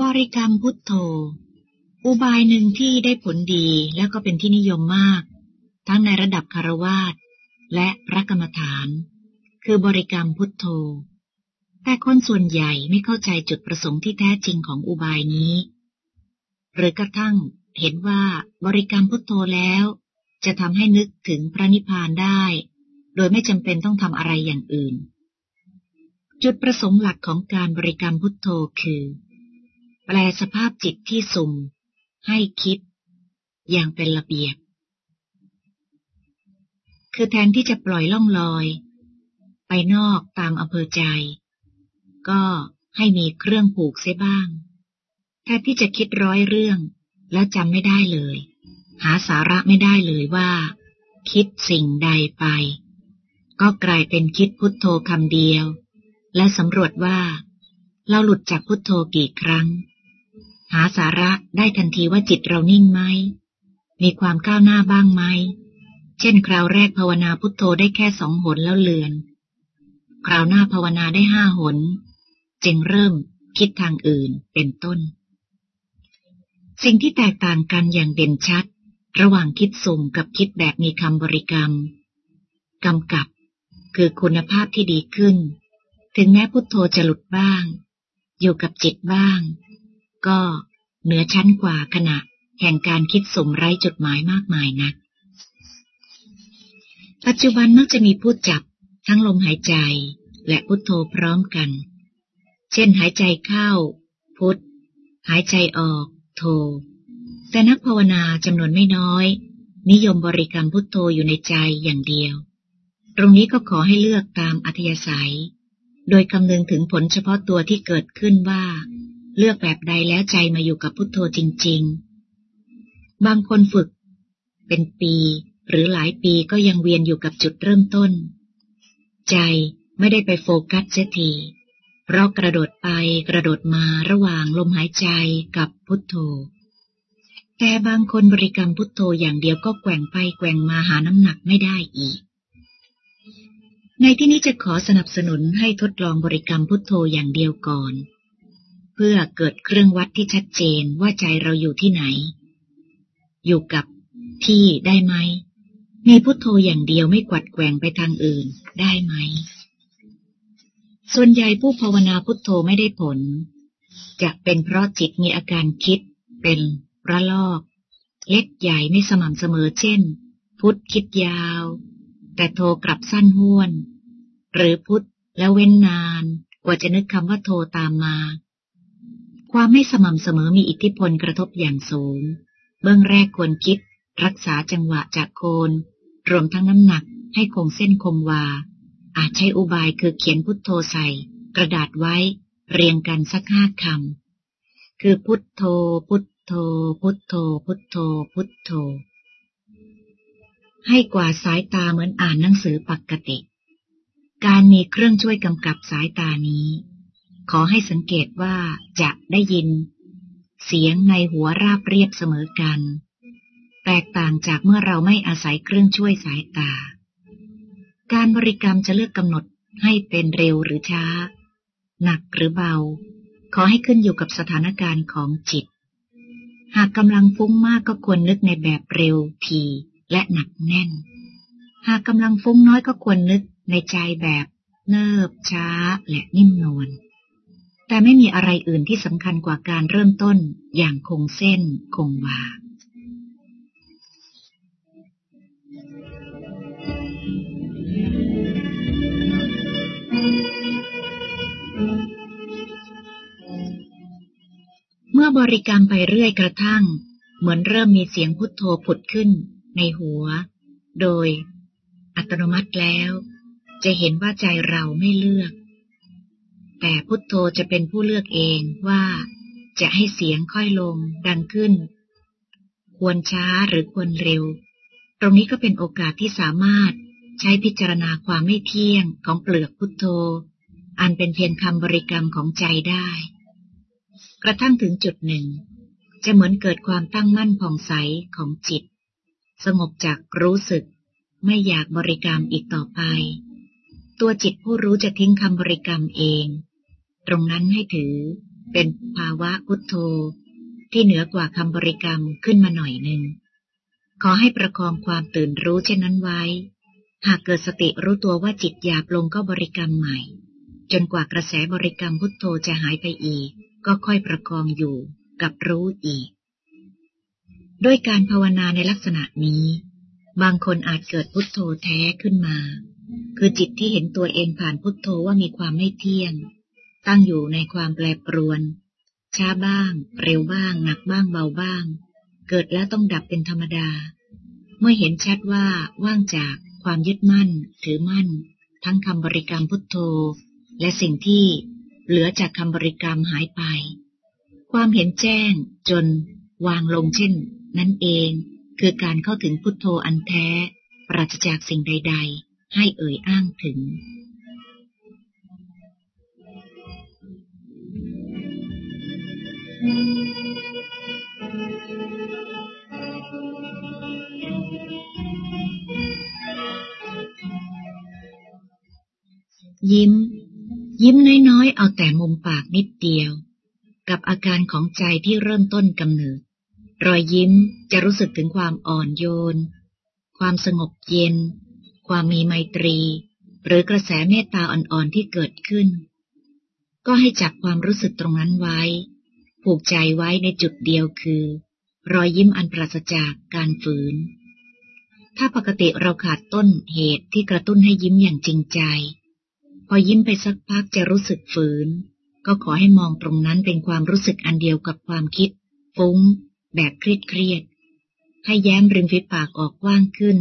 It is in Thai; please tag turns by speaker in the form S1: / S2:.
S1: บริกรรมพุทโธ อุบายหนึ่งที่ได้ผลดีแล้วก็เป็นที่นิยมมาก ทั้งในระดับคารวาสและพระกรรมฐาน คือบริกรรมพุทโธ แต่คนส่วนใหญ่ไม่เข้าใจจุดประสงค์ที่แท้จริงของอุบายนี้ หรือกระทั่งเห็นว่าบริกรรมพุทโธแล้ว จะทำให้นึกถึงพระนิพพานได้ โดยไม่จำเป็นต้องทำอะไรอย่างอื่น จุดประสงค์หลักของการบริกรรมพุทโธคือ แปลสภาพจิตที่สุ่ม ให้คิด อย่างเป็นระเบียบ คือแทนที่จะปล่อยล่องลอย ไปนอกตามอำเภอใจ ก็ให้มีเครื่องผูกเสียบ้าง แทนที่จะคิดร้อยเรื่อง แล้วจำไม่ได้เลย หาสาระไม่ได้เลยว่า คิดสิ่งใดไป ก็กลายเป็นคิดพุทโธคำเดียว และสำรวจว่าเราหลุดจากพุทโธกี่ครั้ง หาสาระได้ทันทีว่าจิตเรานิ่งไหม มีความก้าวหน้าบ้างไหม เช่น คราวแรกภาวนาพุทโธได้แค่สองหนแล้วเลือน คราวหน้าภาวนาได้ห้าหน จึงเริ่มคิดทางอื่นเป็นต้น สิ่งที่แตกต่างกันอย่างเด่นชัด ระหว่างคิดสุ่มกับคิดแบบมีคำบริกรรมกำกับ คือคุณภาพที่ดีขึ้น ถึงแม้พุทโธจะหลุดบ้าง อยู่กับจิตบ้าง ก็เหนือชั้นกว่าขณะแห่งการคิดสมไร้จุดหมายมากมายนะปัจจุบันมักจะมีผู้จับทั้งลมหายใจและพุทโธพร้อมกัน เช่นหายใจเข้า พุทหายใจออกโธแต่นักภาวนาจำนวนไม่น้อย นิยมบริกรรมพุทโธอยู่ในใจอย่างเดียว ตรงนี้ก็ขอให้เลือกตามอัธยาศัย โดยคำนึงถึงผลเฉพาะตัวที่เกิดขึ้นว่า เลือกแบบใดแล้วใจมาอยู่กับพุทโธจริง ๆ บางคนฝึก เป็นปีหรือหลายปีก็ยังเวียนอยู่กับจุดเริ่มต้น ใจไม่ได้ไปโฟกัสเสียทีเพราะกระโดดไปกระโดดมาระหว่างลมหายใจกับพุทโธ แต่บางคนบริกรรมพุทโธอย่างเดียวก็แกว่งไปแกว่งมาหาน้ำหนักไม่ได้อีก ในที่นี้จะขอสนับสนุนให้ทดลองบริกรรมพุทโธอย่างเดียวก่อน พื่อเกิดเครื่องวัดที่ชัดเจนว่าใจเราอยู่ที่ไหน อยู่กับที่ได้ไหม มีพุทโธอย่างเดียวไม่กวัดแกว่งไปทางอื่นได้ไหม ส่วนใหญ่ผู้ภาวนาพุทโธไม่ได้ผล จะเป็นเพราะจิตมีอาการคิดเป็นระลอก เล็กใหญ่ไม่สม่ำเสมอเช่น พุทธคิดยาว แต่โทกลับสั้นห้วน หรือพุทธแล้วเว้นนาน กว่าจะนึกคำว่าโทตามมา ความไม่สม่ำเสมอมีอิทธิพลกระทบอย่างสูง เบื้องแรกควรคิด รักษาจังหวะจากโคน รวมทั้งน้ำหนักให้คงเส้นคงวา อาจใช้อุบายคือเขียนพุทโธใส่ กระดาษไว้ เรียงกันสักห้าคำ คือพุทโธ พุทโธ พุทโธ พุทโธ พุทโธ ให้กว่าสายตาเหมือนอ่านหนังสือปกติ การมีเครื่องช่วยกำกับสายตานี้ ขอให้สังเกตว่าจะได้ยิน เสียงในหัวราบเรียบเสมอกัน แตกต่างจากเมื่อเราไม่อาศัยเครื่องช่วยสายตา การบริกรรมจะเลือกกำหนดให้เป็นเร็วหรือช้า หนักหรือเบา ขอให้ขึ้นอยู่กับสถานการณ์ของจิต หากกำลังฟุ้งมากก็ควรนึกในแบบเร็วทีและหนักแน่น หากกำลังฟุ้งน้อยก็ควรนึกในใจแบบเนิบช้าและนิ่มนวล แต่ไม่มีอะไรอื่นที่สำคัญกว่าการเริ่มต้นอย่างคงเส้นคงวาเมื่อบริกรรมไปเรื่อยกระทั่ง เหมือนเริ่มมีเสียงพุทโธผุดขึ้นในหัว โดย อัตโนมัติแล้ว จะเห็นว่าใจเราไม่เลือก แต่พุทโธจะเป็นผู้เลือกเองว่าจะให้เสียงค่อยลงดังขึ้น ควรช้าหรือควรเร็ว ตรงนี้ก็เป็นโอกาสที่สามารถใช้พิจารณาความไม่เที่ยงของเปลือกพุทโธ อันเป็นเพียงคำบริกรรมของใจได้ กระทั่งถึงจุดหนึ่ง จะเหมือนเกิดความตั้งมั่นผ่องใสของจิต สงบจากรู้สึกไม่อยากบริกรรมอีกต่อไป ตัวจิตผู้รู้จะทิ้งคำบริกรรมเอง ตรงนั้นให้ถือเป็นภาวะพุทโธ ที่เหนือกว่าคำบริกรรมขึ้นมาหน่อยหนึ่ง ขอให้ประคองความตื่นรู้เช่นนั้นไว้ หากเกิดสติรู้ตัวว่าจิตหยาบลงก็บริกรรมใหม่ จนกว่ากระแสบริกรรมพุทโธจะหายไปอีก ก็ค่อยประคองอยู่กับรู้อีก ด้วยการภาวนาในลักษณะนี้ บางคนอาจเกิดพุทโธแท้ขึ้นมา คือจิตที่เห็นตัวเองผ่านพุทโธว่ามีความไม่เที่ยง ตั้งอยู่ในความแปรปรวน ช้าบ้าง เร็วบ้าง หนักบ้างเบาบ้าง เกิดแล้วต้องดับเป็นธรรมดา เมื่อเห็นชัดว่าว่างจากความยึดมั่น ถือมั่น ทั้งคำบริกรรมพุทโธ และสิ่งที่เหลือจากคำบริกรรมหายไป ความเห็นแจ้งจนวางลงเช่น นั่นเองคือการเข้าถึงพุทโธอันแท้ ปราศจากสิ่งใด ๆ ให้เอ่ยอ้างถึง ยิ้ม ยิ้มน้อยๆ เอาแต่มุมปากนิดเดียว กับอาการของใจที่เริ่มต้นกำเนิด รอยยิ้มจะรู้สึกถึงความอ่อนโยน ความสงบเย็น ความมีไมตรี หรือกระแสเมตตาอ่อนๆที่เกิดขึ้น ก็ให้จับความรู้สึกตรงนั้นไว้ ผูกใจไว้ในจุดเดียวคือ รอยยิ้มอันปราศจากการฝืน ถ้าปกติเราขาดต้นเหตุที่กระตุ้นให้ยิ้มอย่างจริงใจ พอยิ้มไปสักพักจะรู้สึกฝืน ก็ขอให้มองตรงนั้นเป็นความรู้สึกอันเดียวกับความคิด ฟุ้ง แบบเครียดเครียดให้แย้มริมฝีปากออกกว้างขึ้น